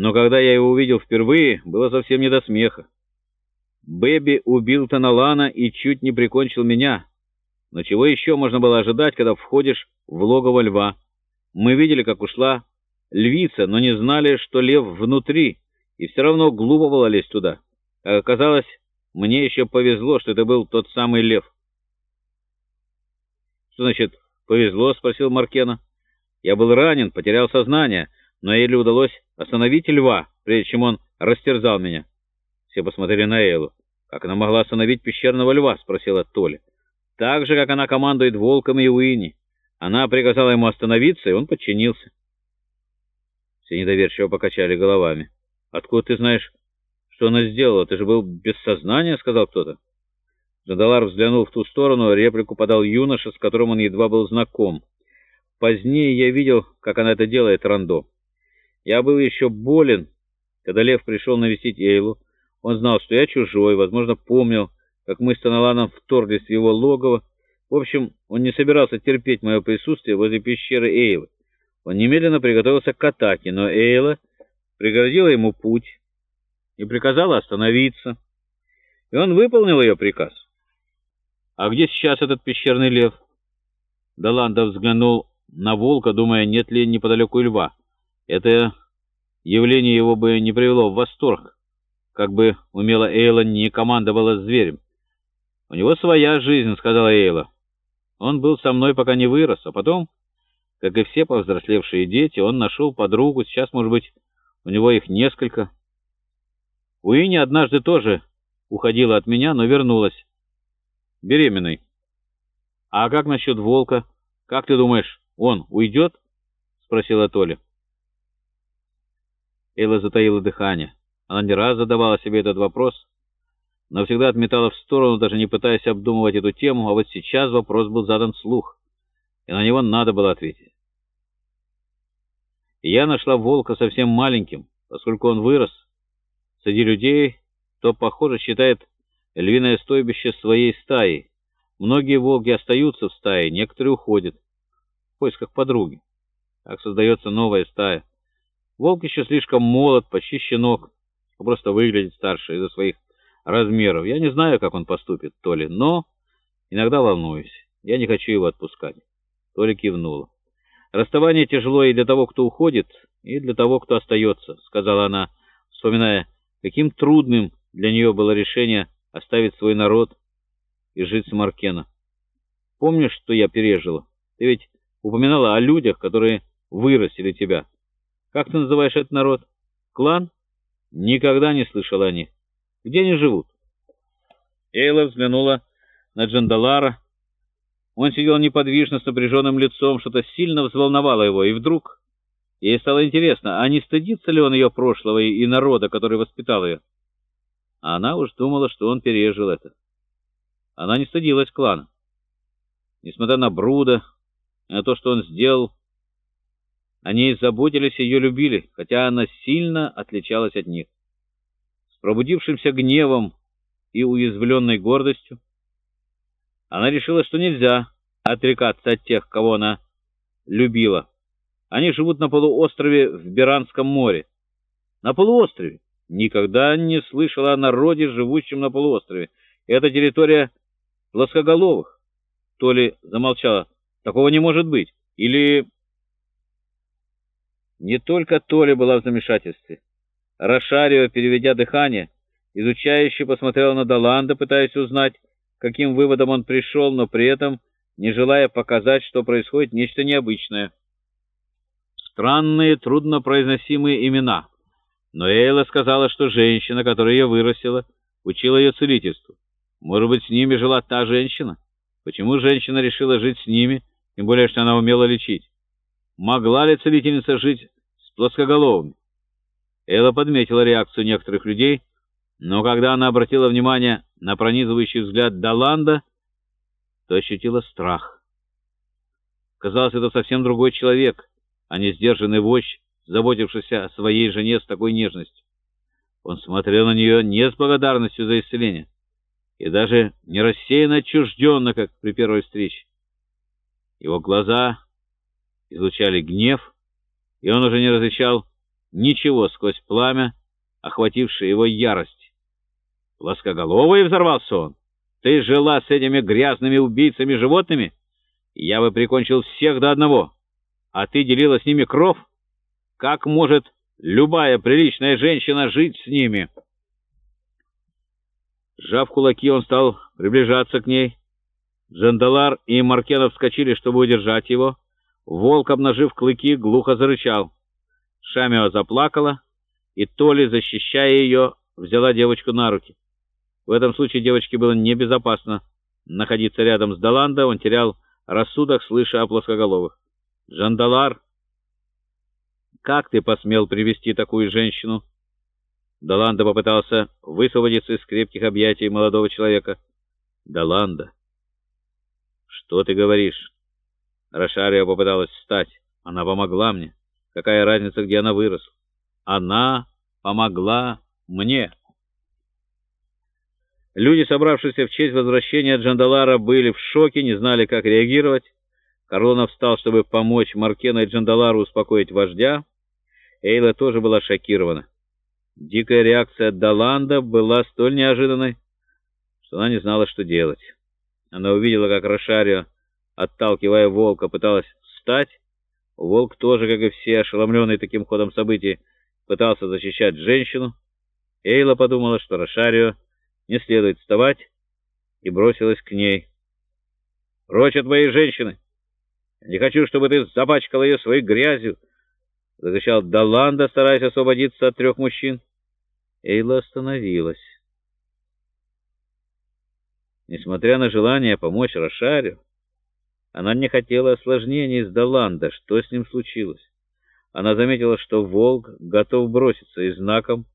Но когда я его увидел впервые, было совсем не до смеха. Бэби убил Таналана и чуть не прикончил меня. Но чего еще можно было ожидать, когда входишь в логово льва? Мы видели, как ушла львица, но не знали, что лев внутри, и все равно глупо было лезть туда. Как оказалось, мне еще повезло, что это был тот самый лев. «Что значит «повезло»?» — спросил Маркена. «Я был ранен, потерял сознание, но еле удалось остановить льва, прежде чем он растерзал меня». Все посмотрели на Эйлу. «Как она могла остановить пещерного льва?» — спросила Толя. «Так же, как она командует волком и Уинни. Она приказала ему остановиться, и он подчинился». Все недоверчиво покачали головами. «Откуда ты знаешь, что она сделала? Ты же был без сознания», — сказал кто-то. Жадалар взглянул в ту сторону, реплику подал юноша, с которым он едва был знаком. Позднее я видел, как она это делает, Рандо. Я был еще болен, когда Лев пришел навестить Эйлу. Он знал, что я чужой, возможно, помнил, как мы с Таналаном вторглись в его логово. В общем, он не собирался терпеть мое присутствие возле пещеры Эйлы. Он немедленно приготовился к атаке, но Эйла преградила ему путь и приказала остановиться. И он выполнил ее приказ. «А где сейчас этот пещерный лев?» Даланда взглянул на волка, думая, нет ли неподалеку льва. Это явление его бы не привело в восторг, как бы умело Эйла не командовала зверем. «У него своя жизнь», — сказала Эйла. «Он был со мной, пока не вырос, а потом, как и все повзрослевшие дети, он нашел подругу, сейчас, может быть, у него их несколько». Уинни однажды тоже уходила от меня, но вернулась беременной. А как насчет волка? Как ты думаешь, он уйдет? Спросила Толя. Элла затаила дыхание. Она не раз задавала себе этот вопрос, но всегда отметала в сторону, даже не пытаясь обдумывать эту тему, а вот сейчас вопрос был задан вслух, и на него надо было ответить. И я нашла волка совсем маленьким, поскольку он вырос. Среди людей, то, похоже, считает львиное стойбище своей стаи. Многие волки остаются в стае, некоторые уходят в поисках подруги. Так создается новая стая. Волк еще слишком молод, почти щенок, просто выглядит старше из-за своих размеров. Я не знаю, как он поступит, то ли, но иногда волнуюсь. Я не хочу его отпускать. Толя кивнула. «Расставание тяжело и для того, кто уходит, и для того, кто остается», — сказала она, вспоминая, каким трудным для нее было решение оставить свой народ и жить с Маркена. Помнишь, что я пережила? Ты ведь упоминала о людях, которые вырастили тебя. Как ты называешь этот народ? Клан? Никогда не слышала о них. Где они живут? Эйла взглянула на Джандалара. Он сидел неподвижно с напряженным лицом, что-то сильно взволновало его, и вдруг ей стало интересно, а не стыдится ли он ее прошлого и народа, который воспитал ее? А она уж думала, что он пережил это. Она не стыдилась клана. Несмотря на Бруда, на то, что он сделал, они заботились и ее любили, хотя она сильно отличалась от них. С пробудившимся гневом и уязвленной гордостью она решила, что нельзя отрекаться от тех, кого она любила. Они живут на полуострове в Биранском море. На полуострове никогда не слышала о народе, живущем на полуострове. Это территория плоскоголовых. То ли замолчала. Такого не может быть. Или... Не только Толя была в замешательстве. Рошарио, переведя дыхание, изучающе посмотрел на Даланда, пытаясь узнать, каким выводом он пришел, но при этом не желая показать, что происходит нечто необычное. Странные, труднопроизносимые имена — но Эйла сказала, что женщина, которая ее вырастила, учила ее целительству. Может быть, с ними жила та женщина? Почему женщина решила жить с ними, тем более, что она умела лечить? Могла ли целительница жить плоскоголовыми? Эйла подметила реакцию некоторых людей, но когда она обратила внимание на пронизывающий взгляд Даланда, то ощутила страх. Казалось, это совсем другой человек, а не сдержанный вождь, заботившийся о своей жене с такой нежностью. Он смотрел на нее не с благодарностью за исцеление, и даже не рассеянно отчужденно, как при первой встрече. Его глаза излучали гнев, и он уже не различал ничего сквозь пламя, охватившее его ярость. «Плоскоголовый!» — взорвался он. «Ты жила с этими грязными убийцами-животными? Я бы прикончил всех до одного, а ты делила с ними кров? Как может любая приличная женщина жить с ними?» Сжав кулаки, он стал приближаться к ней. Джандалар и Маркенов вскочили, чтобы удержать его. Волк, обнажив клыки, глухо зарычал. Шамио заплакала, и Толи, защищая ее, взяла девочку на руки. В этом случае девочке было небезопасно находиться рядом с Даланда, он терял рассудок, слыша о плоскоголовых. «Джандалар, как ты посмел привести такую женщину?» Даланда попытался высвободиться из крепких объятий молодого человека. «Даланда, что ты говоришь?» Рошарио попыталась встать. «Она помогла мне. Какая разница, где она выросла? Она помогла мне». Люди, собравшиеся в честь возвращения Джандалара, были в шоке, не знали, как реагировать. Карлонов встал, чтобы помочь Маркена и Джандалару успокоить вождя. Эйла тоже была шокирована. Дикая реакция Даланда была столь неожиданной, что она не знала, что делать. Она увидела, как Рошарио, отталкивая волка, пыталась встать. Волк тоже, как и все, ошеломленный таким ходом событий, пытался защищать женщину. Эйла подумала, что Рошарио не следует вставать, и бросилась к ней. «Прочь от моей женщины! не хочу, чтобы ты запачкала ее своей грязью!» — закричал Даланда, стараясь освободиться от трех мужчин. Эйла остановилась. Несмотря на желание помочь Рошарю, она не хотела осложнений с Даланда. Что с ним случилось? Она заметила, что волк готов броситься, и знаком